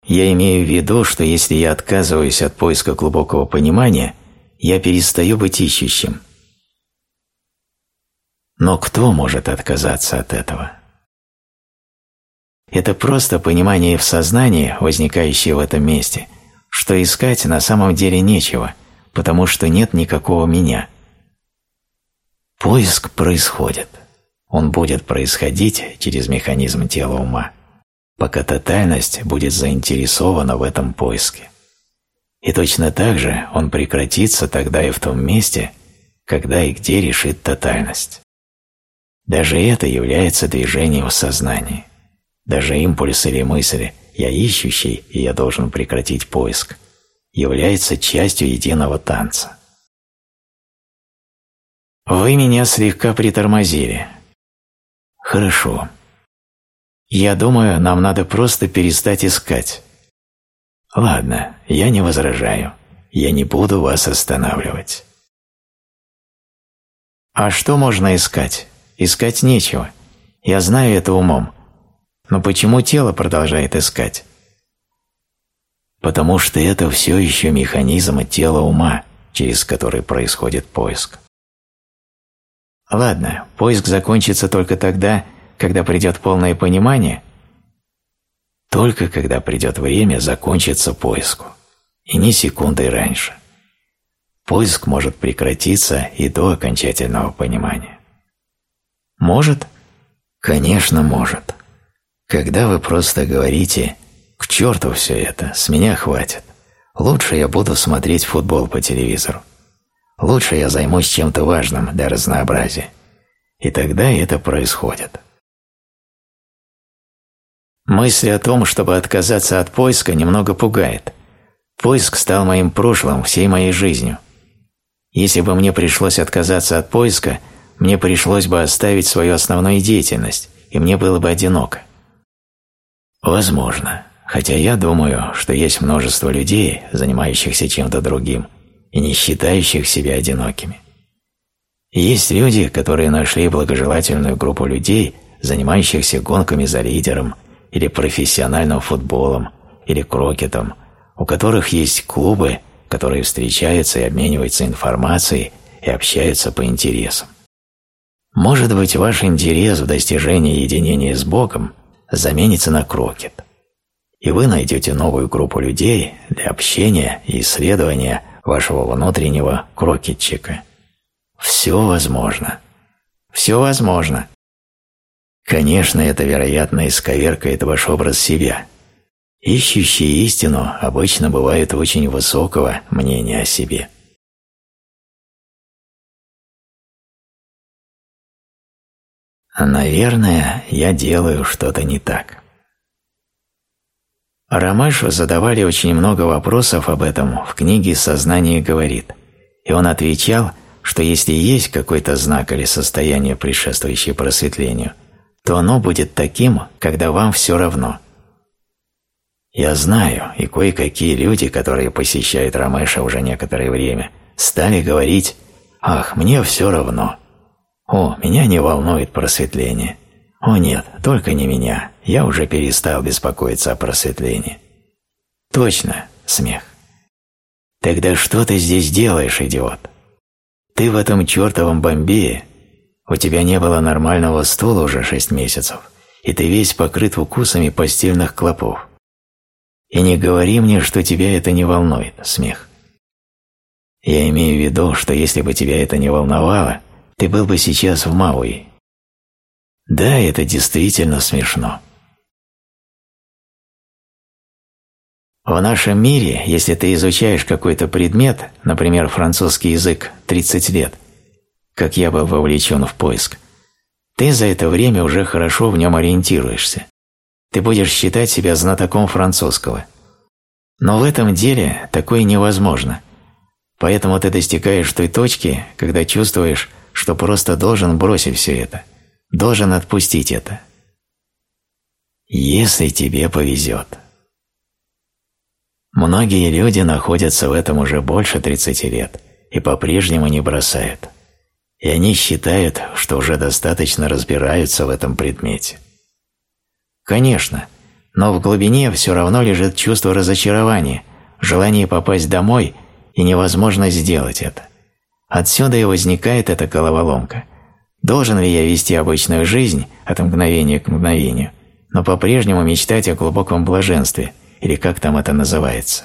Я имею в виду, что если я отказываюсь от поиска глубокого понимания, я перестаю быть ищущим, но кто может отказаться от этого? Это просто понимание в сознании, возникающее в этом месте, что искать на самом деле нечего, потому что нет никакого «меня». Поиск происходит. Он будет происходить через механизм тела ума, пока тотальность будет заинтересована в этом поиске. И точно так же он прекратится тогда и в том месте, когда и где решит тотальность. Даже это является движением в сознании. Даже импульс или мысль «я ищущий, и я должен прекратить поиск» является частью единого танца. Вы меня слегка притормозили. Хорошо. Я думаю, нам надо просто перестать искать. Ладно, я не возражаю. Я не буду вас останавливать. А что можно искать? Искать нечего. Я знаю это умом. Но почему тело продолжает искать? Потому что это все еще механизм тела ума, через который происходит поиск. Ладно, поиск закончится только тогда, когда придет полное понимание. Только когда придет время закончится поиску, и ни секунды раньше. Поиск может прекратиться и до окончательного понимания. Может? Конечно, может. Когда вы просто говорите «к черту все это, с меня хватит», лучше я буду смотреть футбол по телевизору. Лучше я займусь чем-то важным для разнообразия. И тогда это происходит. Мысль о том, чтобы отказаться от поиска, немного пугает. Поиск стал моим прошлым, всей моей жизнью. Если бы мне пришлось отказаться от поиска – мне пришлось бы оставить свою основную деятельность, и мне было бы одиноко. Возможно, хотя я думаю, что есть множество людей, занимающихся чем-то другим и не считающих себя одинокими. есть люди, которые нашли благожелательную группу людей, занимающихся гонками за лидером или профессиональным футболом или крокетом, у которых есть клубы, которые встречаются и обмениваются информацией и общаются по интересам. Может быть, ваш интерес в достижении единения с Богом заменится на крокет, и вы найдете новую группу людей для общения и исследования вашего внутреннего крокетчика. Все возможно. Все возможно. Конечно, это, вероятно, исковеркает ваш образ себя, Ищущие истину обычно бывают очень высокого мнения о себе. Наверное, я делаю что-то не так. Ромешу задавали очень много вопросов об этом в книге «Сознание говорит», и он отвечал, что если есть какой-то знак или состояние, предшествующее просветлению, то оно будет таким, когда вам все равно. Я знаю, и кое-какие люди, которые посещают Ромеша уже некоторое время, стали говорить «Ах, мне все равно». «О, меня не волнует просветление». «О нет, только не меня, я уже перестал беспокоиться о просветлении». «Точно, смех». «Тогда что ты здесь делаешь, идиот?» «Ты в этом чертовом Бомбее? У тебя не было нормального стула уже шесть месяцев, и ты весь покрыт укусами постельных клопов. И не говори мне, что тебя это не волнует, смех. Я имею в виду, что если бы тебя это не волновало, ты был бы сейчас в Мауи. Да, это действительно смешно. В нашем мире, если ты изучаешь какой-то предмет, например, французский язык, 30 лет, как я был вовлечен в поиск, ты за это время уже хорошо в нем ориентируешься. Ты будешь считать себя знатоком французского. Но в этом деле такое невозможно. Поэтому ты достигаешь той точки, когда чувствуешь, что просто должен бросить все это, должен отпустить это. Если тебе повезет. Многие люди находятся в этом уже больше 30 лет и по-прежнему не бросают. И они считают, что уже достаточно разбираются в этом предмете. Конечно, но в глубине все равно лежит чувство разочарования, желание попасть домой и невозможность сделать это. Отсюда и возникает эта головоломка. Должен ли я вести обычную жизнь от мгновения к мгновению, но по-прежнему мечтать о глубоком блаженстве, или как там это называется?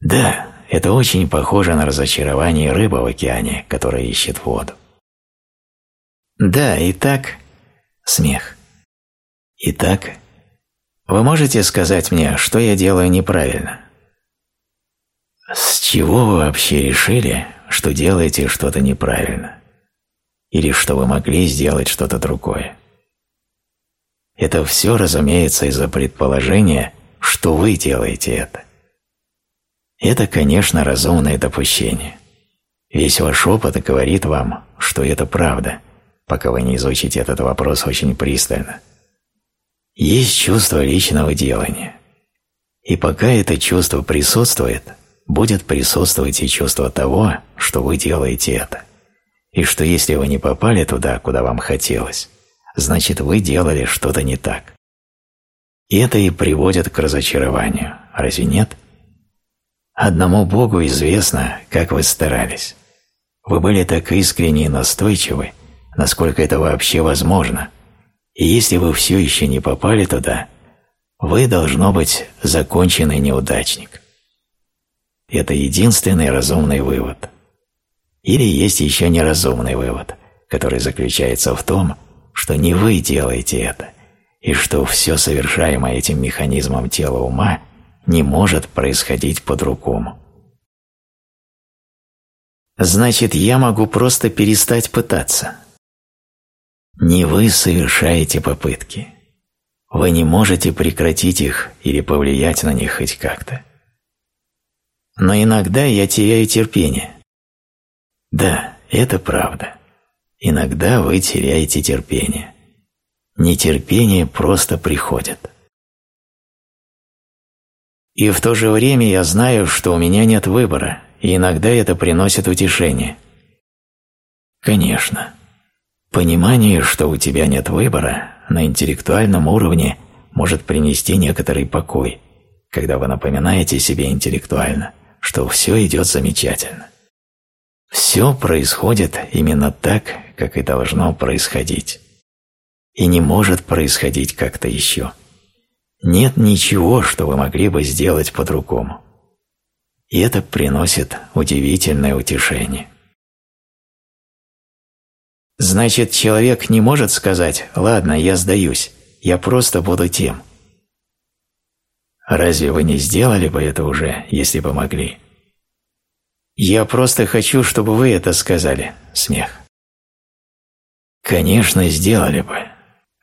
Да, это очень похоже на разочарование рыбы в океане, которая ищет воду. Да, и так... Смех. Итак, вы можете сказать мне, что я делаю неправильно? С чего вы вообще решили, что делаете что-то неправильно, или что вы могли сделать что-то другое. Это все, разумеется, из-за предположения, что вы делаете это. Это, конечно, разумное допущение. Весь ваш опыт говорит вам, что это правда, пока вы не изучите этот вопрос очень пристально. Есть чувство личного делания. И пока это чувство присутствует – будет присутствовать и чувство того, что вы делаете это, и что если вы не попали туда, куда вам хотелось, значит вы делали что-то не так. И это и приводит к разочарованию, разве нет? Одному Богу известно, как вы старались. Вы были так искренни и настойчивы, насколько это вообще возможно. И если вы все еще не попали туда, вы, должно быть, законченный неудачник. Это единственный разумный вывод. Или есть еще неразумный вывод, который заключается в том, что не вы делаете это, и что все совершаемое этим механизмом тела ума не может происходить по-другому. Значит, я могу просто перестать пытаться. Не вы совершаете попытки. Вы не можете прекратить их или повлиять на них хоть как-то но иногда я теряю терпение. Да, это правда. Иногда вы теряете терпение. Нетерпение просто приходит. И в то же время я знаю, что у меня нет выбора, и иногда это приносит утешение. Конечно. Понимание, что у тебя нет выбора, на интеллектуальном уровне может принести некоторый покой, когда вы напоминаете себе интеллектуально – что все идет замечательно. Все происходит именно так, как и должно происходить. И не может происходить как-то еще. Нет ничего, что вы могли бы сделать по-другому. И это приносит удивительное утешение. Значит, человек не может сказать «Ладно, я сдаюсь, я просто буду тем». Разве вы не сделали бы это уже, если бы могли? Я просто хочу, чтобы вы это сказали. Смех. Конечно, сделали бы.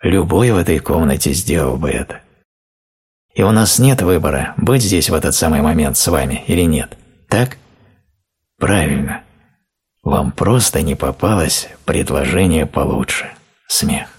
Любой в этой комнате сделал бы это. И у нас нет выбора, быть здесь в этот самый момент с вами или нет. Так? Правильно. Вам просто не попалось предложение получше. Смех.